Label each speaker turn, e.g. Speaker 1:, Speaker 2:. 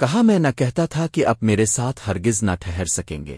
Speaker 1: کہا میں نہ کہتا تھا کہ اب میرے ساتھ ہرگز نہ ٹھہر سکیں گے۔